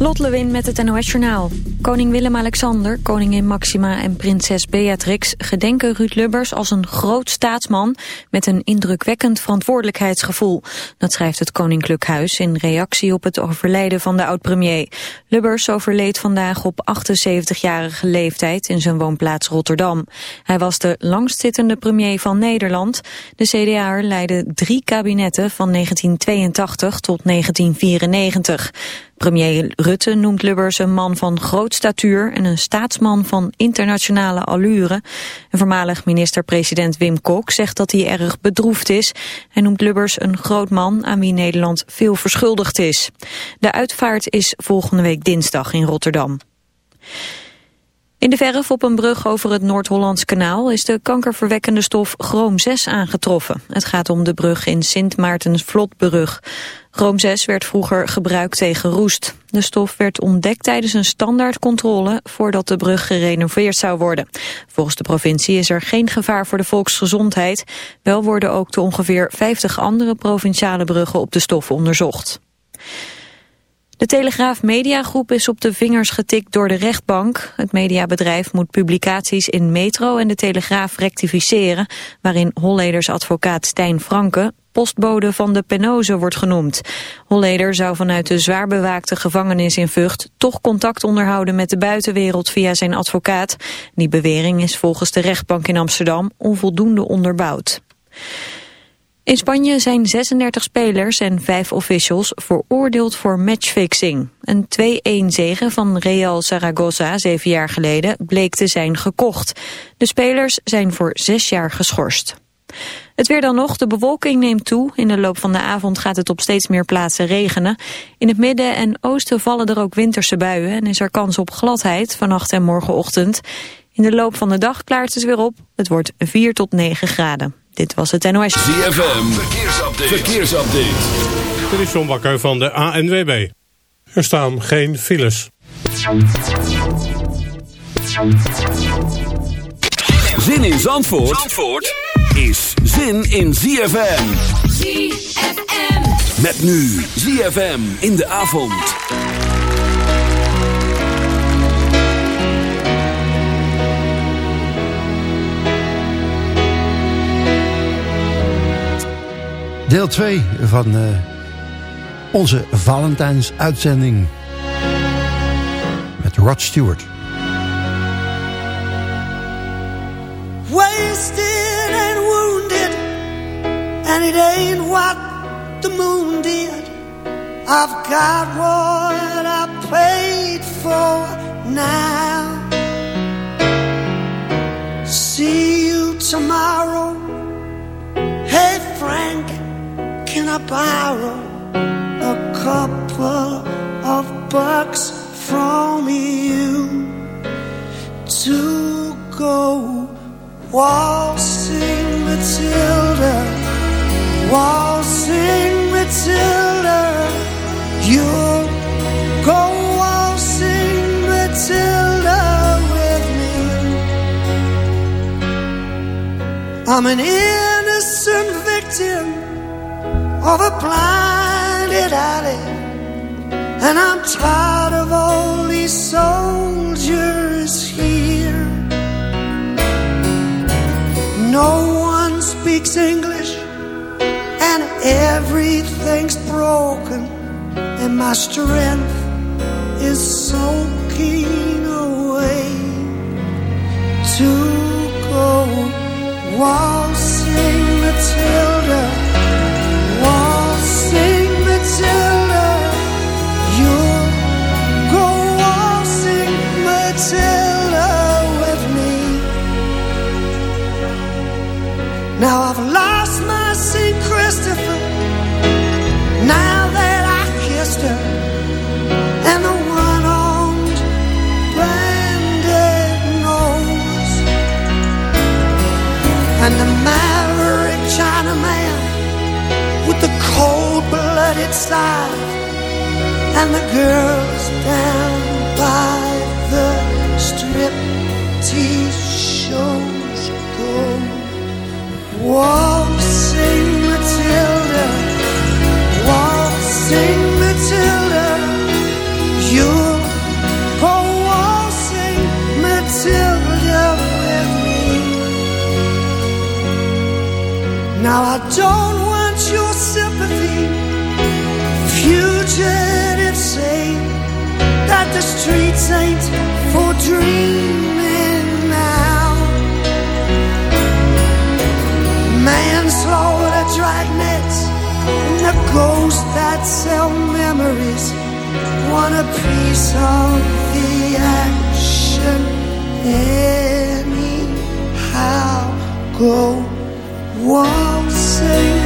Lot Lewin met het NOS Journaal. Koning Willem-Alexander, koningin Maxima en prinses Beatrix... gedenken Ruud Lubbers als een groot staatsman... met een indrukwekkend verantwoordelijkheidsgevoel. Dat schrijft het Koninklijk Huis in reactie op het overlijden van de oud-premier. Lubbers overleed vandaag op 78-jarige leeftijd in zijn woonplaats Rotterdam. Hij was de langstzittende premier van Nederland. De CDA leidde drie kabinetten van 1982 tot 1994... Premier Rutte noemt Lubbers een man van groot statuur en een staatsman van internationale allure. Een voormalig minister-president Wim Kok zegt dat hij erg bedroefd is. Hij noemt Lubbers een groot man aan wie Nederland veel verschuldigd is. De uitvaart is volgende week dinsdag in Rotterdam. In de verf op een brug over het Noord-Hollands kanaal is de kankerverwekkende stof chroom 6 aangetroffen. Het gaat om de brug in Sint Maartens-Vlotbrug. Chroom 6 werd vroeger gebruikt tegen roest. De stof werd ontdekt tijdens een standaardcontrole voordat de brug gerenoveerd zou worden. Volgens de provincie is er geen gevaar voor de volksgezondheid. Wel worden ook de ongeveer 50 andere provinciale bruggen op de stof onderzocht. De Telegraaf Mediagroep is op de vingers getikt door de rechtbank. Het mediabedrijf moet publicaties in Metro en de Telegraaf rectificeren... waarin Holleders advocaat Stijn Franke postbode van de Penoze wordt genoemd. Holleder zou vanuit de zwaar bewaakte gevangenis in Vught... toch contact onderhouden met de buitenwereld via zijn advocaat. Die bewering is volgens de rechtbank in Amsterdam onvoldoende onderbouwd. In Spanje zijn 36 spelers en 5 officials veroordeeld voor matchfixing. Een 2-1 zege van Real Zaragoza zeven jaar geleden bleek te zijn gekocht. De spelers zijn voor zes jaar geschorst. Het weer dan nog, de bewolking neemt toe. In de loop van de avond gaat het op steeds meer plaatsen regenen. In het midden en oosten vallen er ook winterse buien... en is er kans op gladheid vannacht en morgenochtend. In de loop van de dag klaart het weer op. Het wordt 4 tot 9 graden. Dit was het NOS. ZFM, verkeersupdate. verkeersupdate. Dit is John Bakker van de ANWB. Er staan geen files. Zin in Zandvoort, Zandvoort is zin in ZFM. ZFM. Met nu ZFM in de avond. Deel 2 van uh, onze Valentijns uitzending met Rod Stewart. Wasted And it ain't what the moon did. I've got what I paid for now. See you tomorrow. Hey Frank Can I borrow a couple of bucks from you to go waltzing Matilda, waltzing Matilda, you'll go waltzing Matilda with me. I'm an innocent victim of a blinded alley. And I'm tired of all these soldiers here. No one speaks English, And my strength is soaking away to go waltzing Matilda. slide and the girls down by the strip tease shows go waltzing Matilda waltzing Matilda. You'll go waltzing Matilda with me. Now I don't you the streets ain't for dreaming now. Manslaughter, dragnets, and the ghosts that sell memories want a piece of the action anyhow. Go waltzing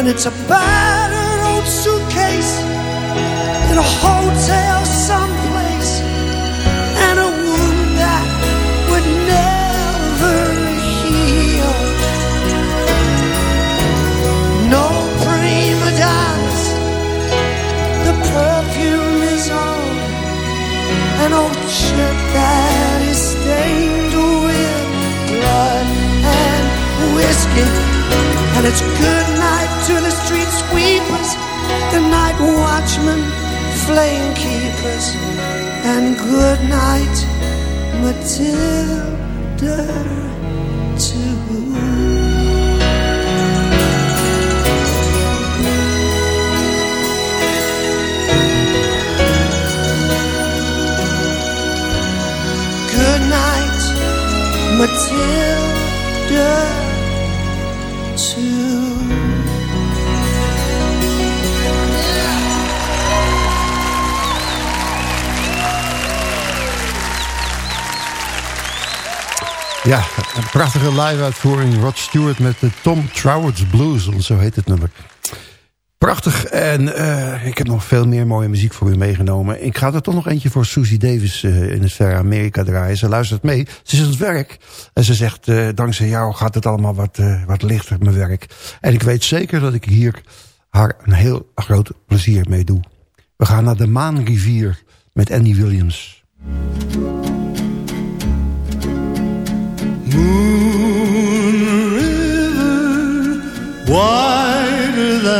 and it's a battered old suitcase in a hotel someplace, and a wound that would never heal. No prima donnas, the perfume is on an old shirt that is stained with blood and whiskey. And it's good to the street sweepers, the night watchmen, flame keepers, and good night, Matilda, too. Good night, Matilda, Ja, een prachtige live-uitvoering. Rod Stewart met de Tom Trower's Blues, zo heet het nummer. Prachtig. En eh, ik heb nog veel meer mooie muziek voor u meegenomen. Ik ga er toch nog eentje voor Susie Davis eh, in het verre Amerika draaien. Ze luistert mee. Ze is aan het werk. En ze zegt, eh, dankzij jou gaat het allemaal wat, wat lichter, mijn werk. En ik weet zeker dat ik hier haar een heel groot plezier mee doe. We gaan naar de Maanrivier met Andy Williams.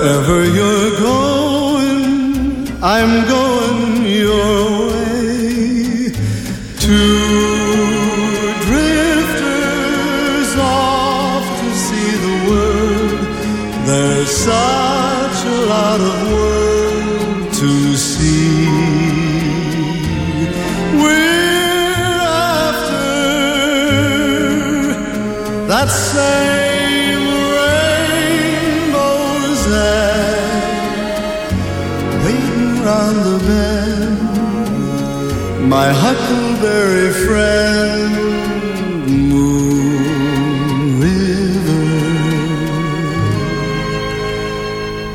Wherever you're going, I'm going your way. Two drifters off to see the world. There's such a lot of world to see. We're after that same My huckleberry friend, Moon River,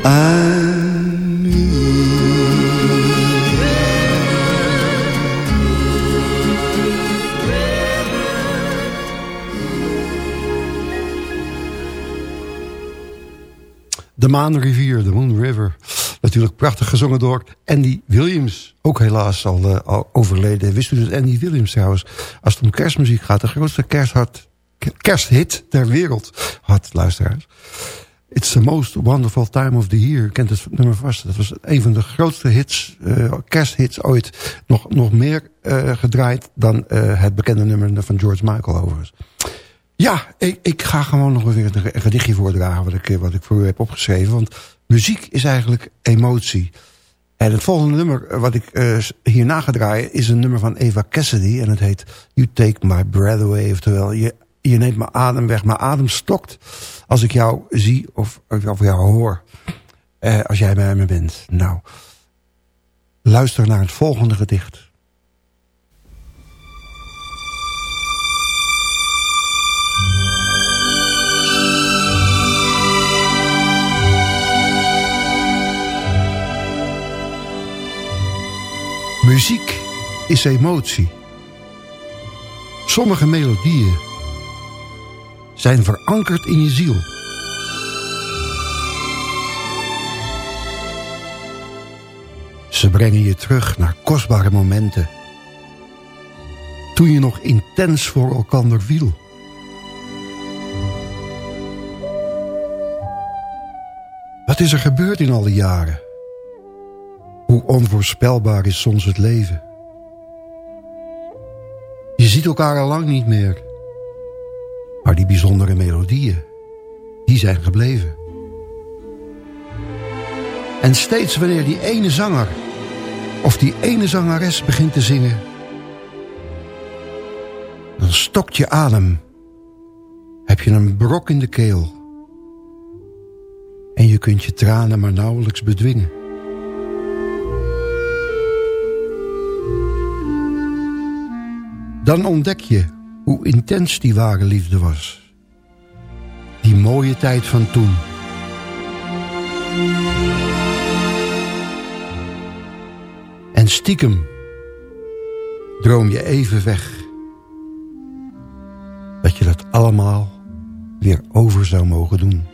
and. De Maanrivier. Natuurlijk prachtig gezongen door Andy Williams. Ook helaas al, uh, al overleden. Wist u dat Andy Williams trouwens, als het om kerstmuziek gaat... de grootste kersthit ter wereld had, luisteraars. It's the most wonderful time of the year. kent het nummer vast. Dat was een van de grootste hits, uh, kersthits ooit. Nog, nog meer uh, gedraaid dan het bekende nummer van George Michael overigens. Ja, ik, ik ga gewoon nog weer een gedichtje voordragen... Wat ik, wat ik voor u heb opgeschreven. Want muziek is eigenlijk emotie. En het volgende nummer wat ik hierna ga draaien... is een nummer van Eva Cassidy. En het heet You Take My Breath Away. Oftewel, je, je neemt mijn adem weg. Mijn adem stokt als ik jou zie of, of jou hoor. Eh, als jij bij me bent. Nou, luister naar het volgende gedicht. Muziek is emotie. Sommige melodieën zijn verankerd in je ziel. Ze brengen je terug naar kostbare momenten. Toen je nog intens voor elkander viel. Wat is er gebeurd in al die jaren? Hoe onvoorspelbaar is soms het leven? Je ziet elkaar al lang niet meer. Maar die bijzondere melodieën, die zijn gebleven. En steeds wanneer die ene zanger of die ene zangeres begint te zingen... dan stokt je adem. Heb je een brok in de keel. En je kunt je tranen maar nauwelijks bedwingen. Dan ontdek je hoe intens die ware liefde was. Die mooie tijd van toen. En stiekem droom je even weg. Dat je dat allemaal weer over zou mogen doen.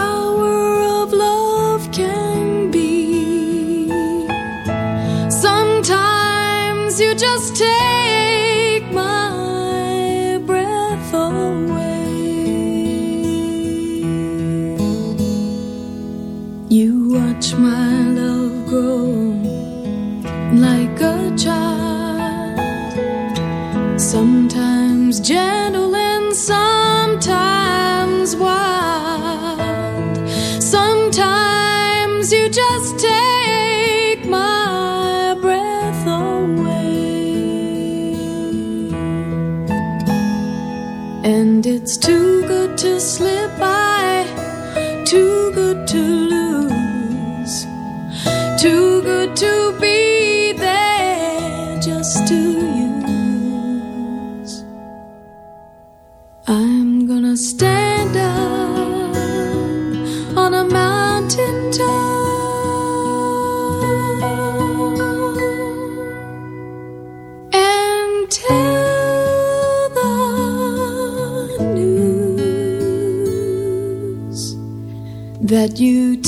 that you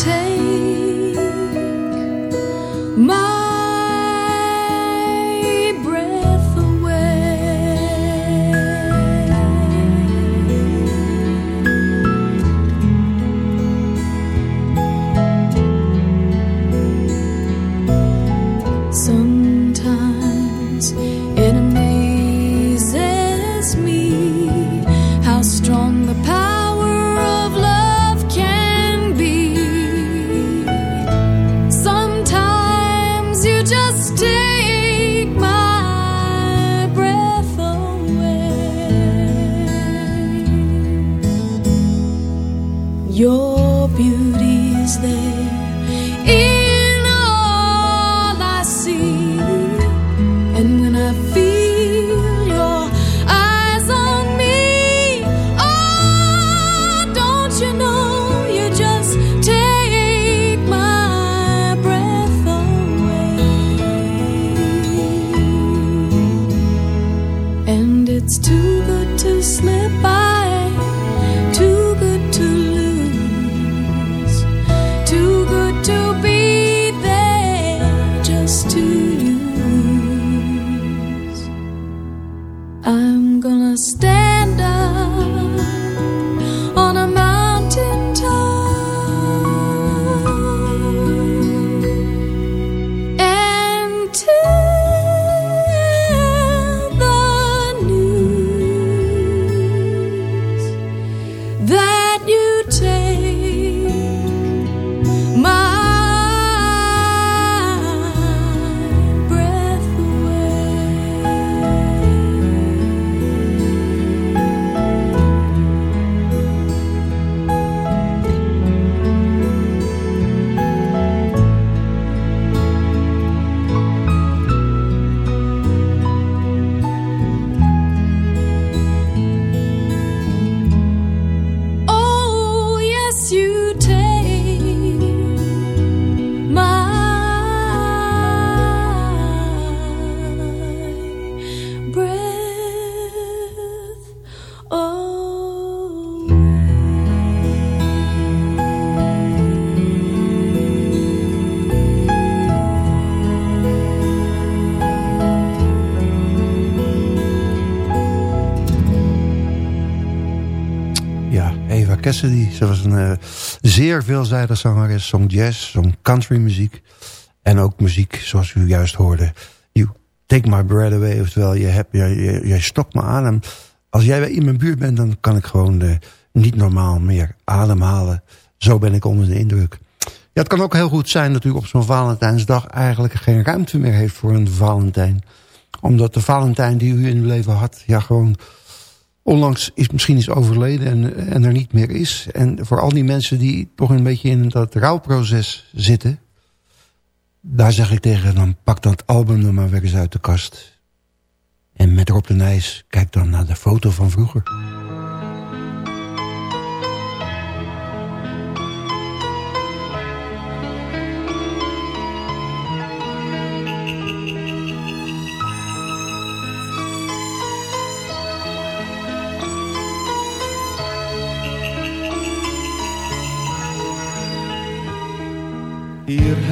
stay. Ze was een eh, zeer veelzijdig zangeres. Zong jazz, zong country muziek. En ook muziek, zoals u juist hoorde. You take my breath away. Oftewel, je hebt, jij, jij, stokt me adem. Als jij in mijn buurt bent, dan kan ik gewoon niet normaal meer ademhalen. Zo ben ik onder de indruk. Ja, het kan ook heel goed zijn dat u op zo'n Valentijnsdag... eigenlijk geen ruimte meer heeft voor een Valentijn. Omdat de Valentijn die u in uw leven had... ja, gewoon onlangs is misschien is overleden en, en er niet meer is. En voor al die mensen die toch een beetje in dat rouwproces zitten... daar zeg ik tegen, dan pak dat album er maar weer eens uit de kast. En met Rob de Nijs, kijk dan naar de foto van vroeger.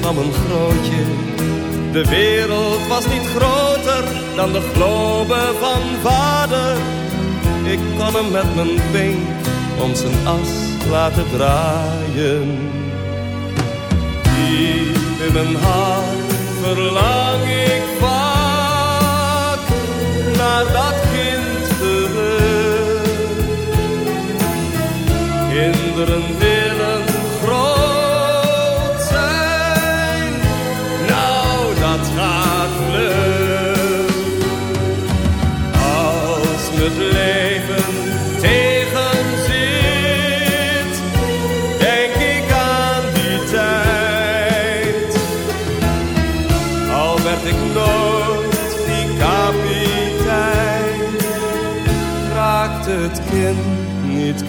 van een grootje. De wereld was niet groter dan de globe van vader. Ik kon hem met mijn pink om zijn as laten draaien. Diep in mijn hart verlang ik vaak naar dat kind terug. Kinderen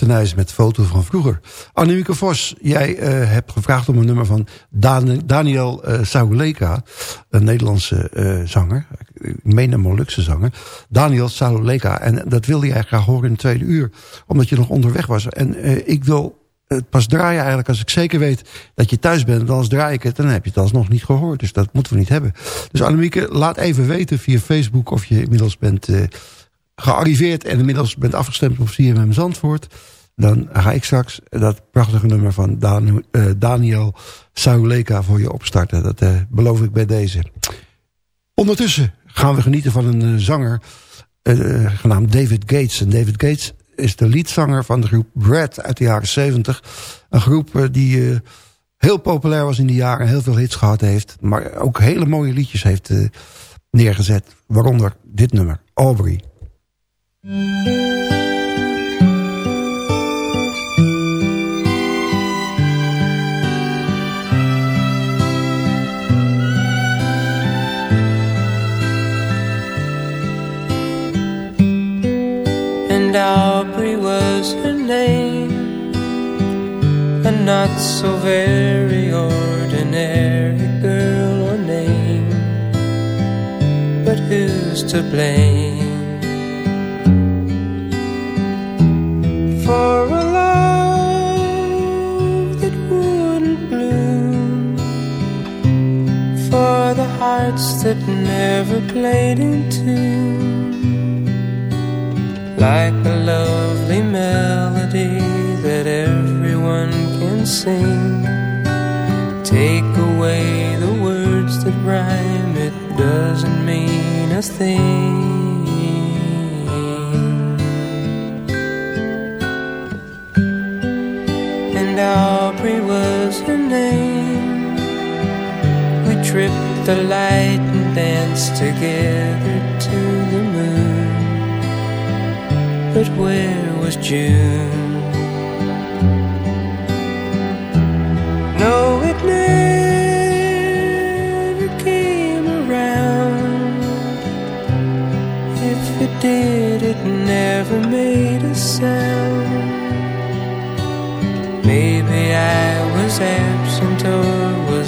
Ja, Rob de Nijs met foto van vroeger. Annemieke Vos, jij eh, hebt gevraagd om een nummer van Dan Daniel uh, Sauleka. Een Nederlandse eh, zanger. Ik meen een Molukse zanger. Daniel Sauleka. En dat wilde jij graag horen in het tweede uur. Omdat je nog onderweg was. En ik wil het pas draaien eigenlijk als ik zeker weet dat je thuis bent. Dan draai ik het dan heb je het alsnog niet gehoord. Dus dat moeten we niet hebben. Dus Annemieke, laat even weten via Facebook of je inmiddels bent gearriveerd... en inmiddels bent afgestemd op CMM Zandvoort. Dan ga ik straks dat prachtige nummer van Dan, eh, Daniel Sauleka voor je opstarten. Dat eh, beloof ik bij deze. Ondertussen gaan we genieten van een eh, zanger genaamd David Gates. En David Gates is de leadzanger van de groep Brad uit de jaren 70. Een groep die heel populair was in die jaren, heel veel hits gehad heeft. Maar ook hele mooie liedjes heeft neergezet. Waaronder dit nummer, Aubrey. And Aubrey was her name, a not so very ordinary girl or name, but who's to blame for a love that wouldn't bloom, for the hearts that never played in tune? like a lovely melody that everyone can sing. Take away the words that rhyme, it doesn't mean a thing. The light and dance together to the moon but where was June? No, it never came around. If it did, it never made a sound. Maybe I was absent or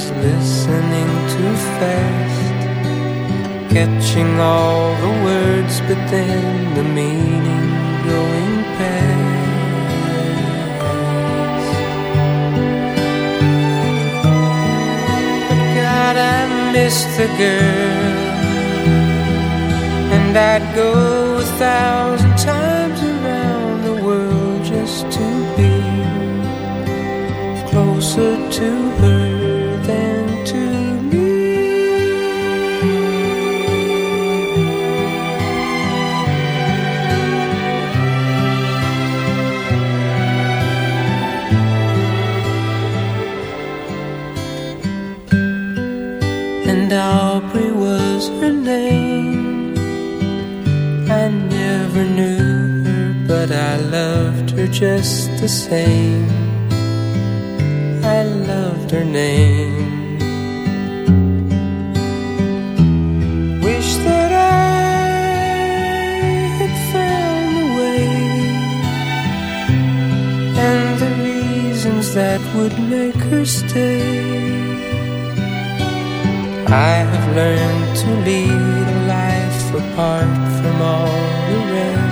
was listening too fast catching all the words, but then the meaning going past. But God, I miss the girl, and I'd go a thousand times around the world just to be closer to just the same. I loved her name. Wish that I had found a way and the reasons that would make her stay. I have learned to lead a life apart from all the rest.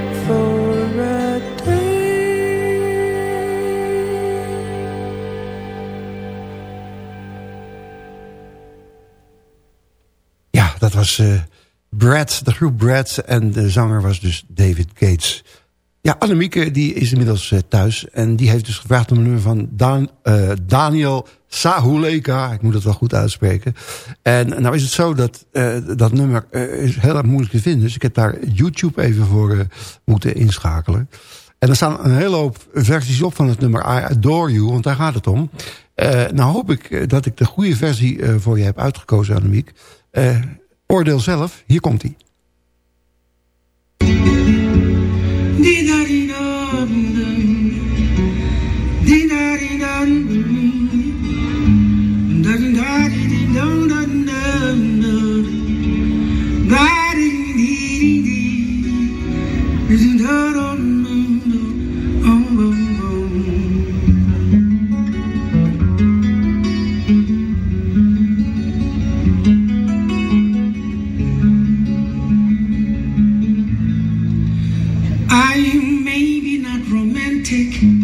dat was eh Brad, de groep Brad. En de zanger was dus David Gates. Ja, Annemieke die is inmiddels eh, thuis. En die heeft dus gevraagd om een nummer van Dan, eh, Daniel Sahuleka. Ik moet het wel goed uitspreken. En nou is het zo dat dat nummer is heel erg moeilijk te vinden. Dus ik heb daar YouTube even voor moeten inschakelen. En er staan een hele hoop versies op van het nummer I Adore You. Want daar gaat het om. Eh, nou hoop ik dat ik de goede versie voor je heb uitgekozen, Annemiek. Eh, oordeel zelf. Hier komt hij. Romantic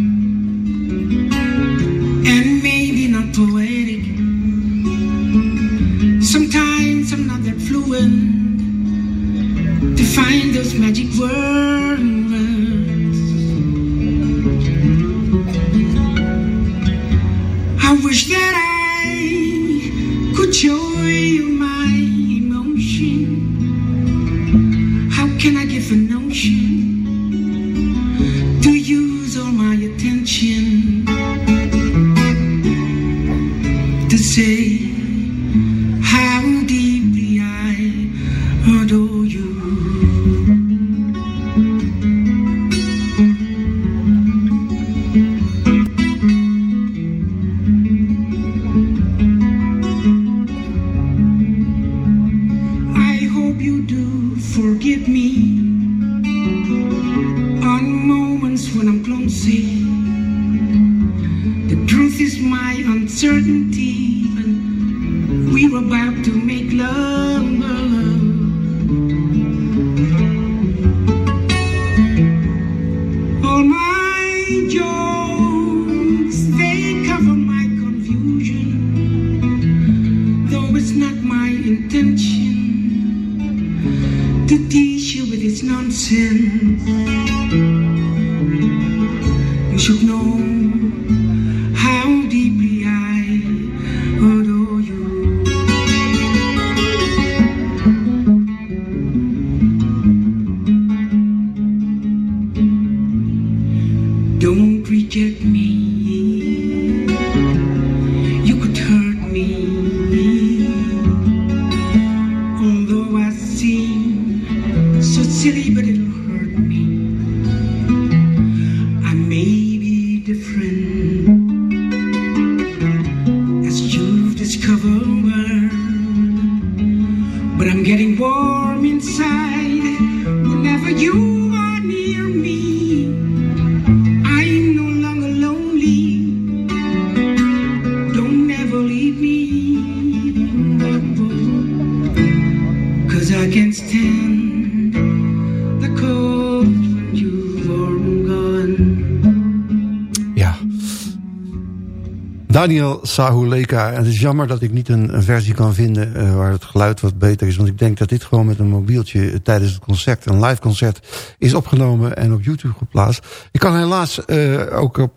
Daniel Sahuleka. En het is jammer dat ik niet een, versie kan vinden uh, waar het geluid wat beter is. Want ik denk dat dit gewoon met een mobieltje tijdens het concert, een live concert, is opgenomen en op YouTube geplaatst. Ik kan helaas uh, ook op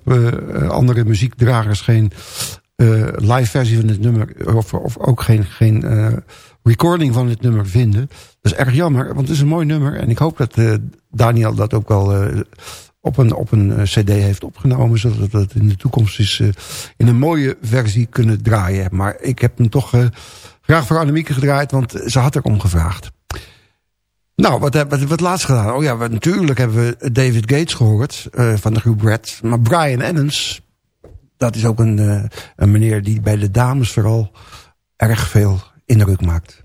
andere muziekdragers geen live versie van dit nummer, of, of ook geen, geen recording van dit nummer vinden. Dat is erg jammer, want het is een mooi nummer. En ik hoop dat Daniel dat ook wel op een, op een eh, cd heeft opgenomen... zodat we het in de toekomst is, uh, in een mooie versie kunnen draaien. Maar ik heb hem toch uh, graag voor Annemieke gedraaid... want ze had erom gevraagd. Nou, wat hebben we laatst gedaan? Oh ja, natuurlijk hebben we David Gates gehoord van de groep Red. Maar Brian Adams, dat is ook een, een meneer die bij de dames vooral erg veel indruk maakt.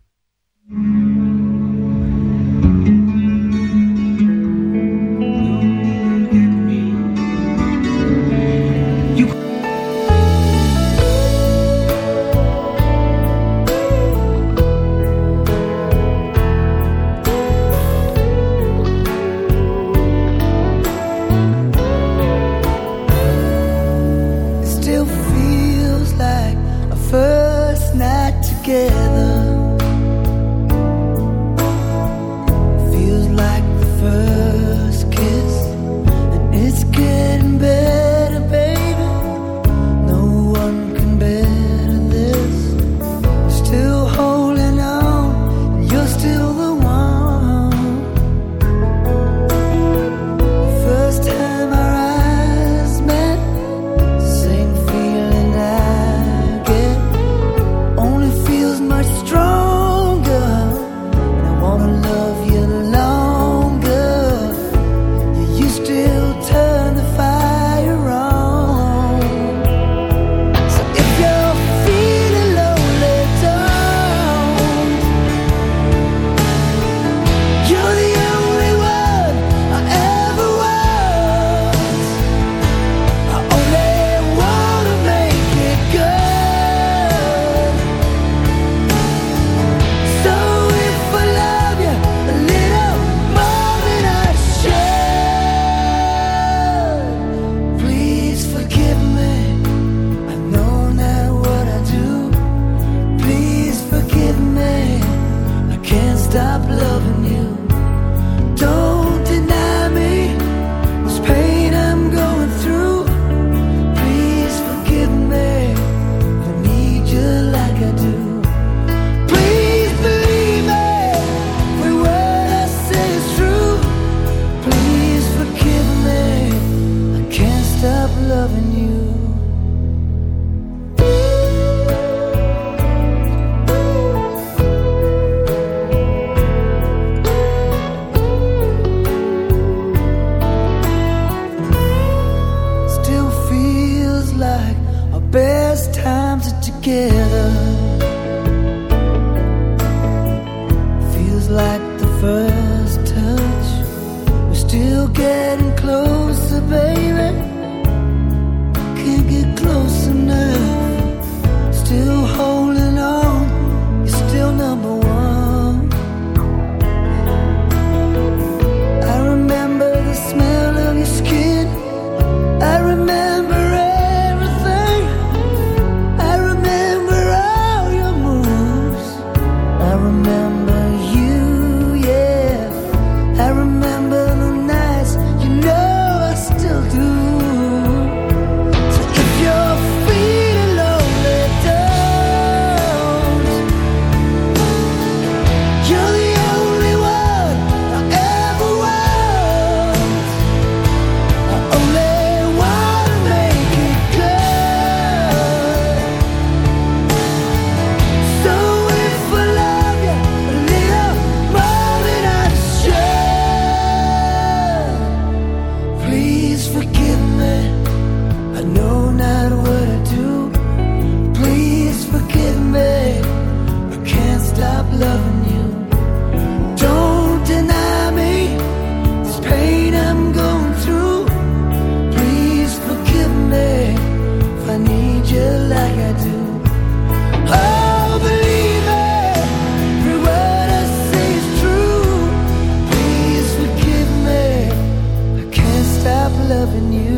loving you.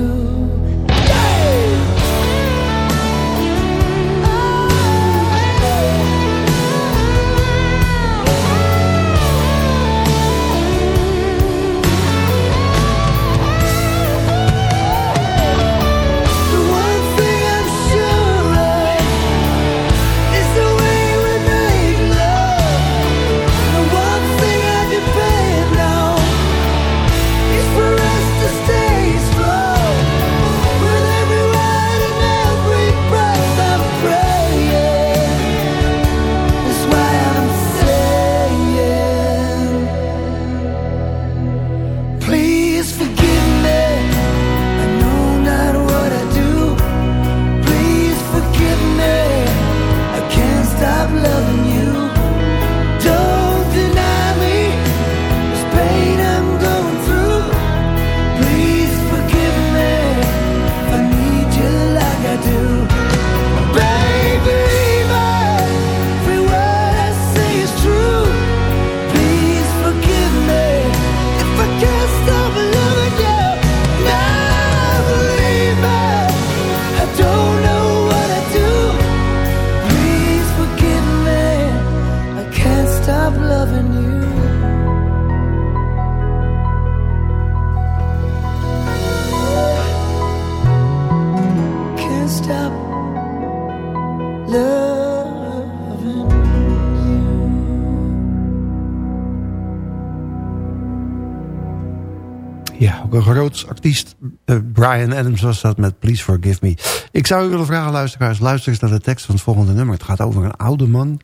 Ja, ook een groot artiest. Uh, Brian Adams was dat met Please Forgive Me. Ik zou u willen vragen, luisteraars, luister eens naar de tekst van het volgende nummer. Het gaat over een oude man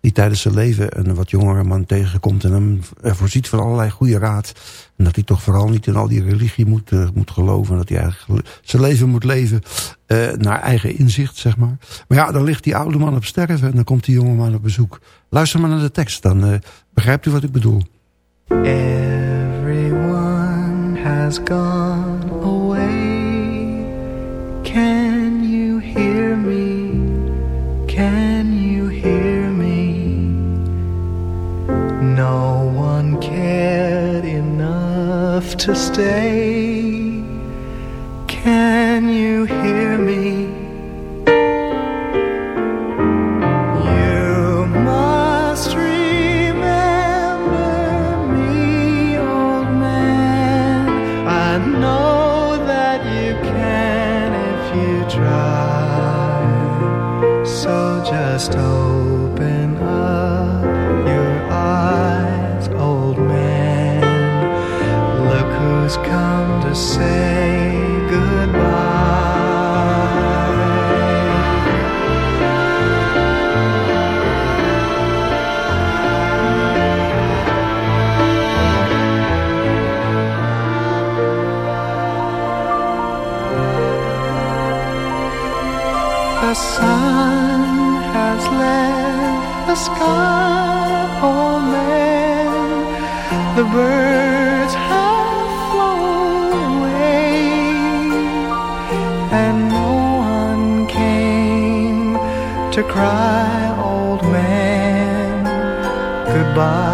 die tijdens zijn leven een wat jongere man tegenkomt... en hem voorziet van allerlei goede raad. En dat hij toch vooral niet in al die religie moet, uh, moet geloven. Dat hij eigenlijk zijn leven moet leven uh, naar eigen inzicht, zeg maar. Maar ja, dan ligt die oude man op sterven en dan komt die jonge man op bezoek. Luister maar naar de tekst, dan begrijpt u wat ik bedoel. Everyone has gone away. Can you hear me? Can you hear me? No one cared enough to stay. Can the sky, oh man. The birds have flown away, and no one came to cry, old man. Goodbye,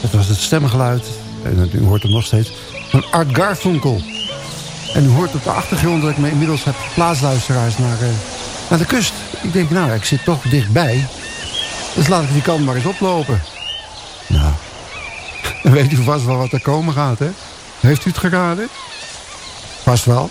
dat was het stemgeluid. En u hoort hem nog steeds. Van Art Garfunkel. En u hoort op de achtergrond dat ik me inmiddels heb plaatsluisteraars naar, uh, naar de kust. Ik denk, nou, ik zit toch dichtbij. Dus laat ik die kant maar eens oplopen. Nou, dan weet u vast wel wat er komen gaat, hè? Heeft u het geraden? Vast wel.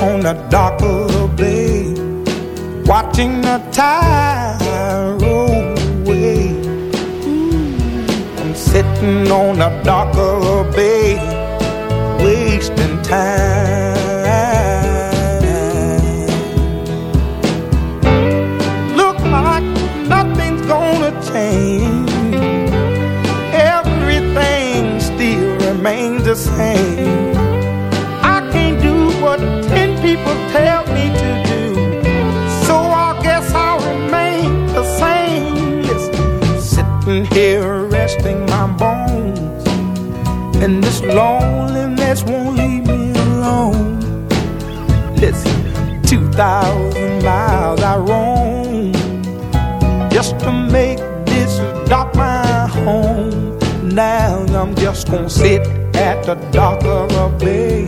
on the dock of the bay, watching the tide roll away. I'm sitting on the dock of the bay, wasting time. Look like nothing's gonna change. Everything still remains the same. People tell me to do. So I guess I'll remain the same. Listen, sitting here resting my bones. And this loneliness won't leave me alone. Listen, 2,000 miles I roam just to make this dock my home. Now I'm just gonna sit at the dock of a bay,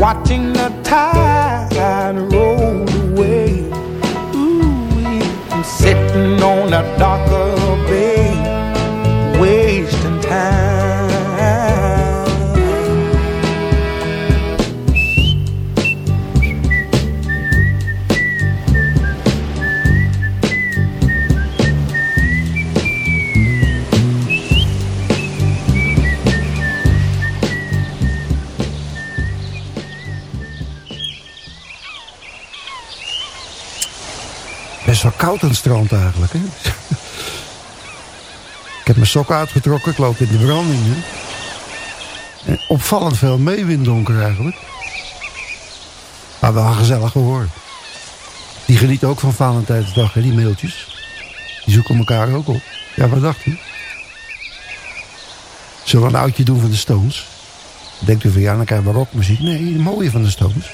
watching the tide roll away. Ooh, I'm sitting on a bay, Best wel koud aan het strand eigenlijk. Hè? ik heb mijn sokken uitgetrokken. Ik loop in de branding opvallend veel meewinddonker eigenlijk. Maar wel gezellig gehoord. Die genieten ook van Valentijnsdag, hè, die mailtjes. Die zoeken elkaar ook op. Ja, wat dacht u? Zullen we een oudje doen van de Stones? Denkt u van ja, dan krijgen we rockmuziek. Nee, de mooie van de Stones.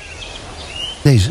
Deze.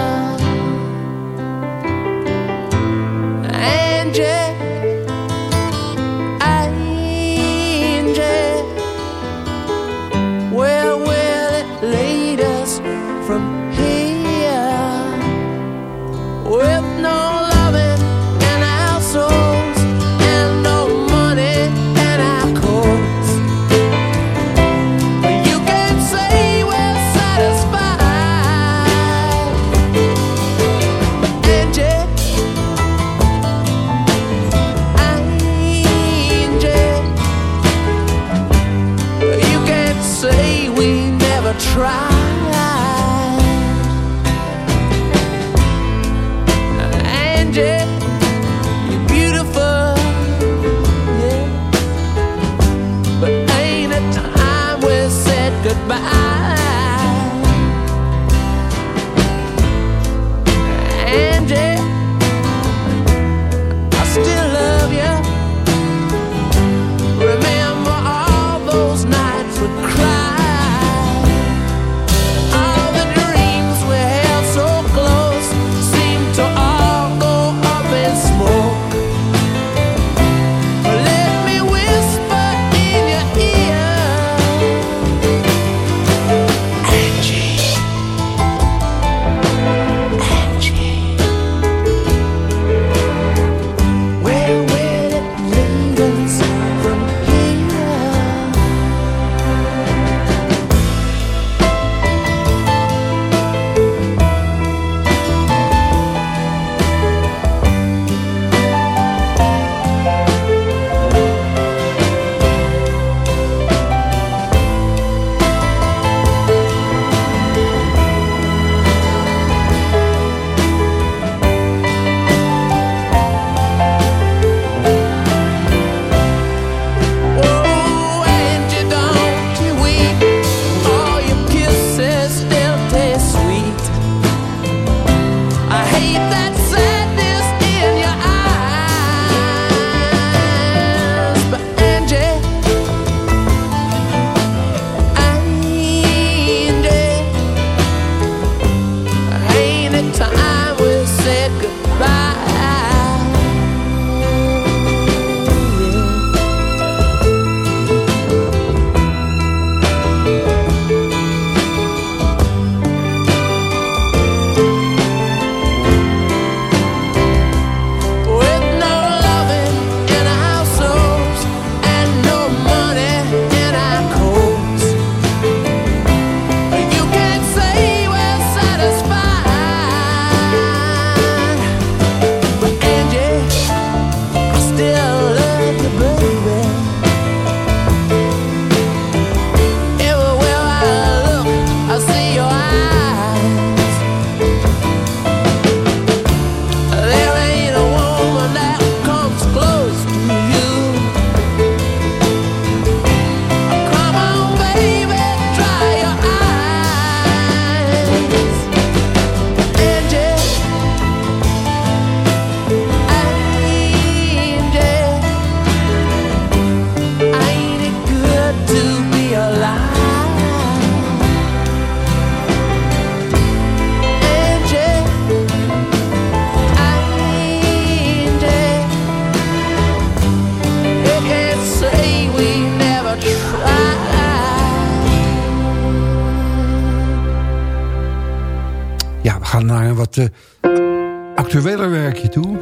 actueler werkje toe.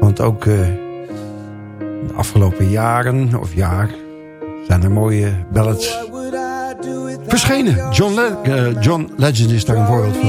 Want ook uh, de afgelopen jaren of jaar zijn er mooie ballads verschenen. John, Le uh, John Legend is daar een voorbeeld van.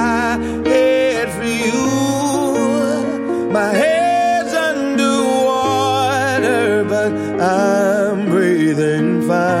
I'm breathing fine.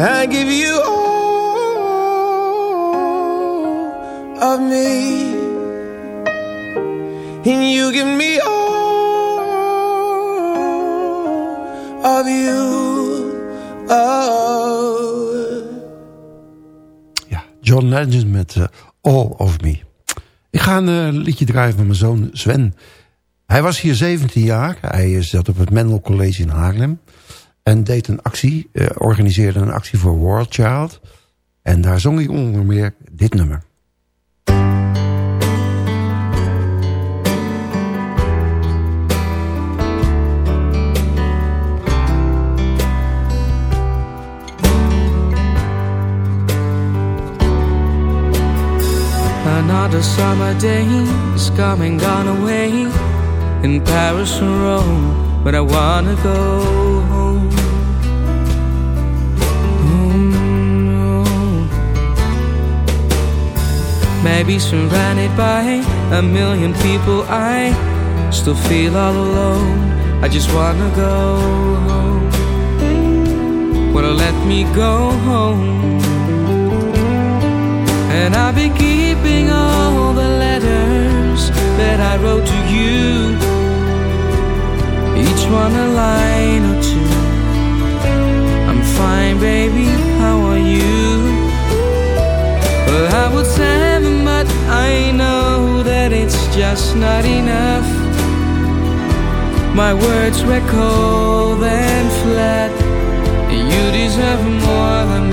I give you all of me. And you give me all of you. Oh. John Legend met eh, All of Me. Ik ga een eh, liedje draaien van mijn zoon Sven. Hij was hier 17 jaar. Hij zat op het Mendel College in Haarlem. En deed een actie, eh, organiseerde een actie voor World Child. En daar zong hij onder meer dit nummer. summer days come and gone away in Paris or Rome, but I wanna go home. home. Maybe surrounded by a million people, I still feel all alone. I just wanna go home. Well, let me go home. And I'll be keeping all the letters that I wrote to you. Each one a line or two. I'm fine, baby. How are you? Well, I would them, but I know that it's just not enough. My words were cold and flat. You deserve more than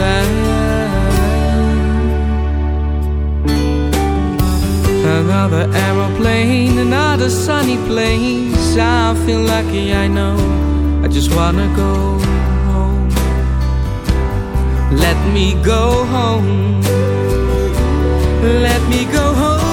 Another aeroplane, another sunny place. I feel lucky, I know. I just wanna go home. Let me go home. Let me go home.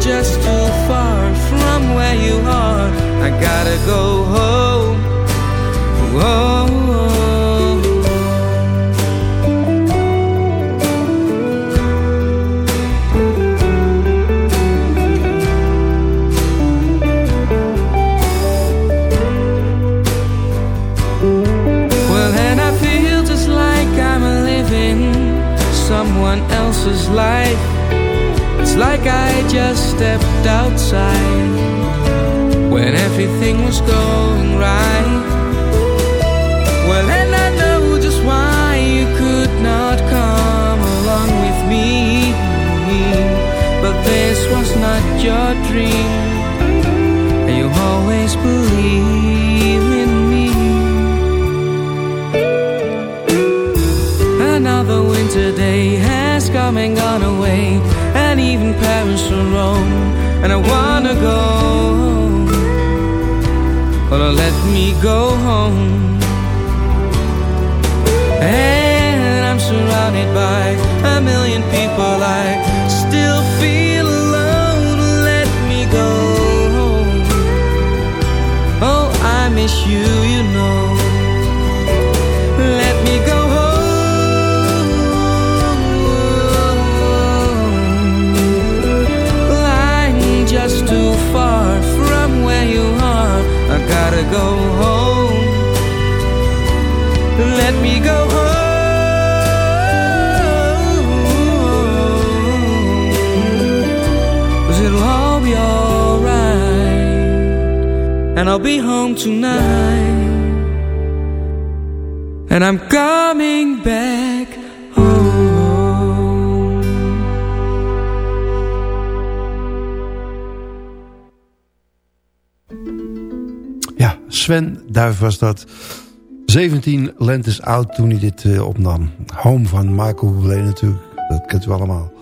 Just too far from where you are. I gotta go home. Whoa. Someone else's life. It's like I just stepped outside when everything was going right. Well, and I know just why you could not come along with me. But this was not your dream, and you always believe come and gone away, and even Paris or Rome, and I wanna go home. Well, let me go home. And I'm surrounded by a million people. I And I'll be home tonight. And I'm coming back home. Ja, Sven Duif was dat. 17 lentes oud toen hij dit eh, opnam. Home van Michael Bublé natuurlijk. Dat kent u allemaal.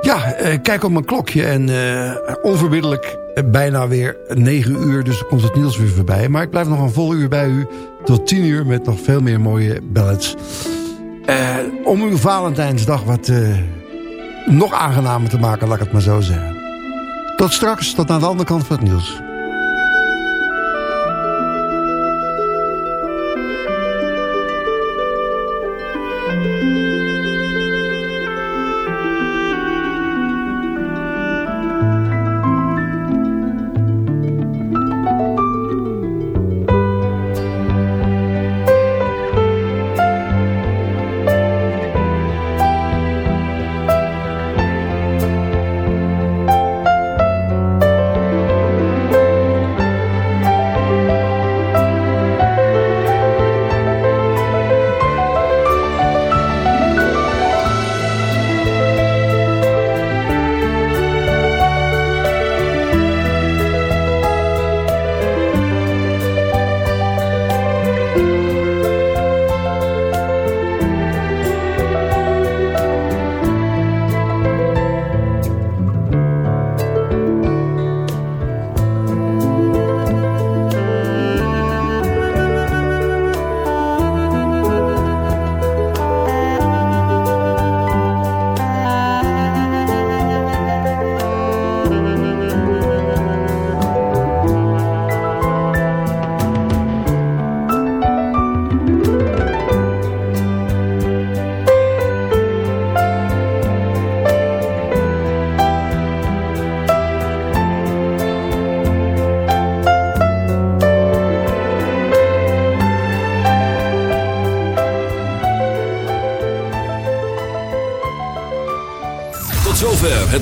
Ja, eh, kijk op mijn klokje en eh, onverbiddelijk bijna weer 9 uur. Dus dan komt het nieuws weer voorbij. Maar ik blijf nog een vol uur bij u. Tot 10 uur met nog veel meer mooie ballads. Eh, om uw Valentijnsdag wat eh, nog aangenamer te maken, laat ik het maar zo zeggen. Tot straks, tot aan de andere kant van het nieuws.